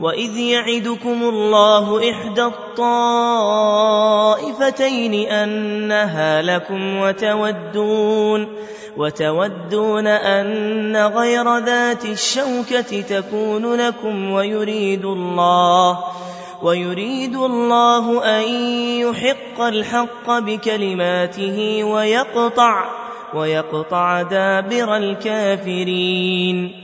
وإذ يعدكم الله إحدى الطائفتين أنها لكم وتودون وتودون أن غير ذات الشوكة تكون لكم ويريد الله ويريد الله أن يحق الحق بكلماته ويقطع ويقطع دابر الكافرين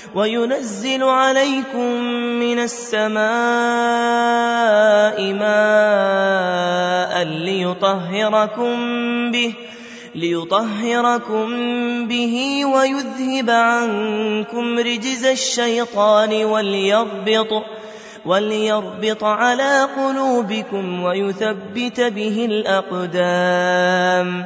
وينزل عليكم من السماء ماء ليطهركم به ليطهركم به ويذهب عنكم رجز الشيطان وليربط وليربط على قلوبكم ويثبت به الأقدام.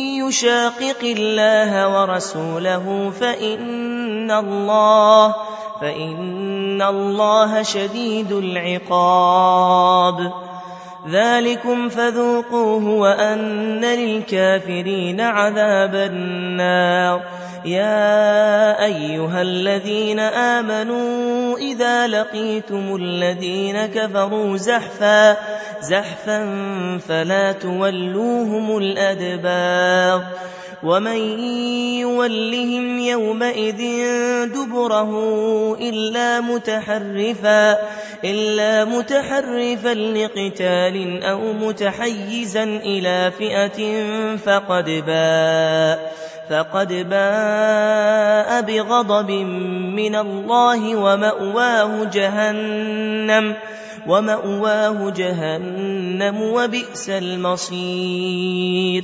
يشاقق الله ورسوله فإن الله فإن الله شديد العقاب ذلكم فذوقوه وأن للكافرين عذاب النار يا أيها الذين آمنوا إذا لقيتم الذين كفروا زحفا زحفا فلا تولوهم الأدبار ومن يولهم يومئذ دبره إلا متحرفا إلا متحرفا لقتال أو متحيزا إلى فئة فقد باء فقد باء بغضب من الله ومأواه جهنم ومأواه جهنم وبئس المصير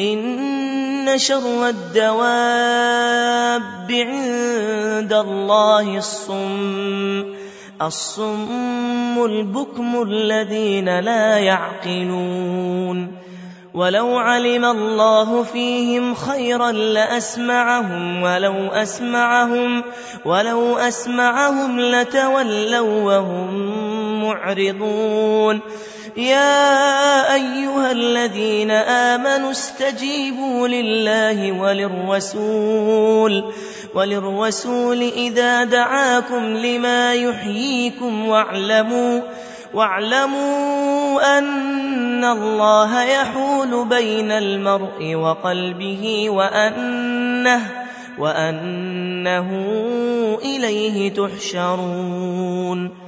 إن شر الدواب عند الله الصم الصم البكم الذين لا يعقلون. ولو علم الله فيهم خيرا لأسمعهم ولو أسمعهم ولو أسمعهم لتولوا وهم معرضون. يا الذين آمنوا استجيبوا لله وللرسول وللرسول إذا دعاكم لما يحييكم واعلموا واعلموا أن الله يحول بين المرء وقلبه وأنه وأنه إليه تحشرون.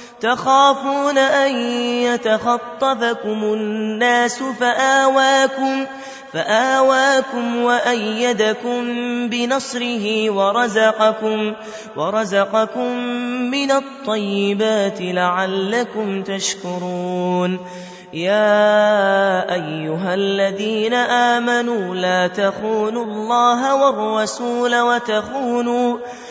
تخافون أن يتخطفكم الناس فآواكم فآواكم وأيدكم بنصره ورزقكم ورزقكم من الطيبات لعلكم تشكرون. يا أيها الذين آمنوا لا تخونوا الله والرسول وتخونوا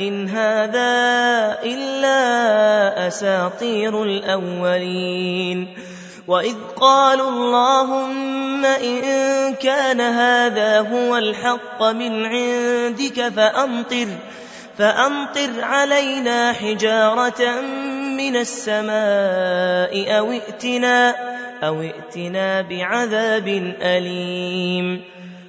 إن هذا إلا أساطير الأولين. وإذ قالوا اللهم إن كان هذا هو الحق من عندك فأمطر فأمطر علينا حجارة من السماء أو ائتنا, أو ائتنا بعذاب أليم.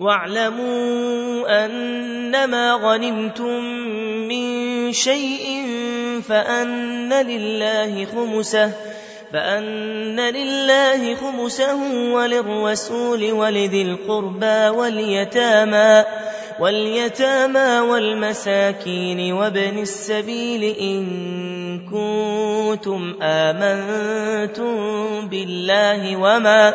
واعلموا أنما غنمتم من شيء فأن لله خمسه فأن لله خمسه وللرسول ولذي القربى واليتامى واليتامى والمساكين وابن السبيل إن كنتم آمنتم بالله وما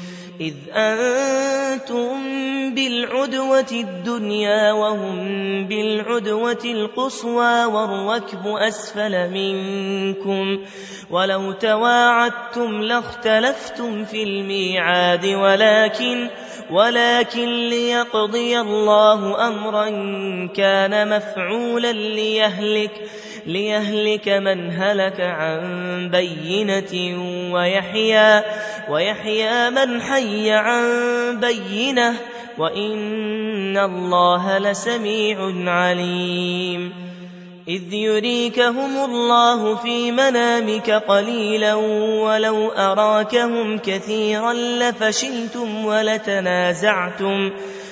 إذ أنتم بالعدوة الدنيا وهم بالعدوة القصوى والركب أسفل منكم ولو تواعدتم لاختلفتم في الميعاد ولكن ولكن ليقضي الله أمرا كان مفعولا ليهلك ليهلك من هلك عن بينة ويحيى ويحيى من حي عن بينة وإن الله لسميع عليم. إذ يريكهم الله في منامك قليلا ولو أراكهم كثيرا لفشلتم ولتنازعتم ولتنازعتم.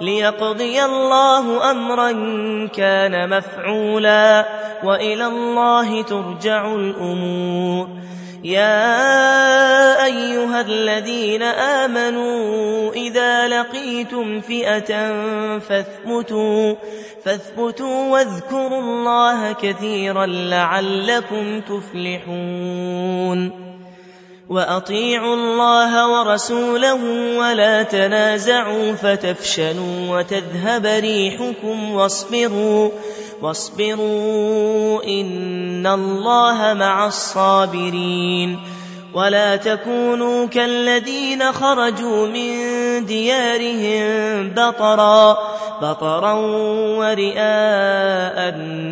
ليقضي الله أمرا كان مفعولا وإلى الله ترجع الأمور. يا أيها الذين آمنوا إذا لقيتم فئة فاثبتوا فاثبتوا واذكروا الله كثيرا لعلكم تفلحون. وأطيعوا الله ورسوله ولا تنازعوا فتفشلوا وتذهب ريحكم واصبروا واصبروا إن الله مع الصابرين ولا تكونوا كالذين خرجوا من ديارهم بطرا بطرا ورئاء الناس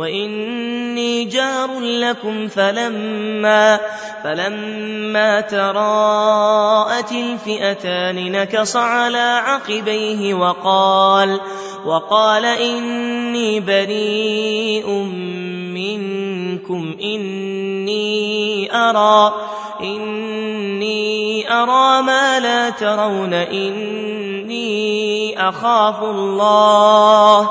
وإني جار لكم فلما فلما تراءت الفئتان نكص على عقبيه وقال وقال إني بريء منكم إني أرى إني أرى ما لا ترون إني أخاف الله.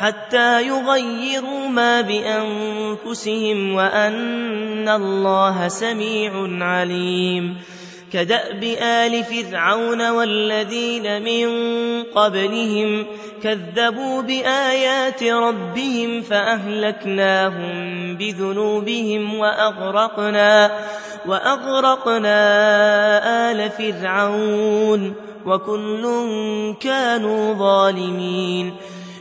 حتى يغيروا ما بأنفسهم وأن الله سميع عليم. كدأب آل فرعون والذين من قبلهم كذبوا بآيات ربهم فأهلكناهم بذنوبهم وأغرقنا وأغرقنا آل فرعون وكل كانوا ظالمين.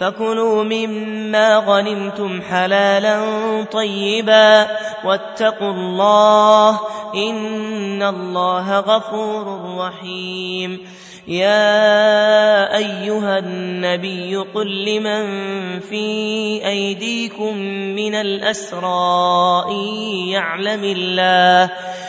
فكلوا مما غنمتم حلالا طيبا واتقوا الله إن الله غفور رحيم. يا أيها النبي قل لمن في أيديكم من الأسرى إن يعلم الله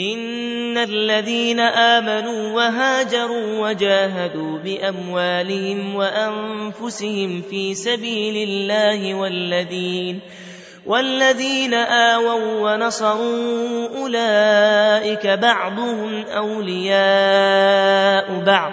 إن الذين آمنوا وهاجروا وجاهدوا بأموالهم وأنفسهم في سبيل الله والذين والذين آووا ونصروا أولئك بعضهم أولياء بعض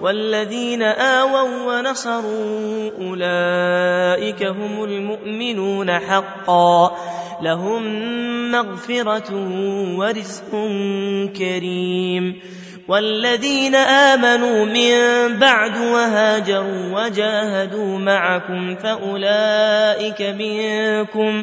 والذين آووا ونصروا أولئك هم المؤمنون حقا لهم مغفرة ورزق كريم والذين آمنوا من بعد وهاجروا وجاهدوا معكم فأولئك منكم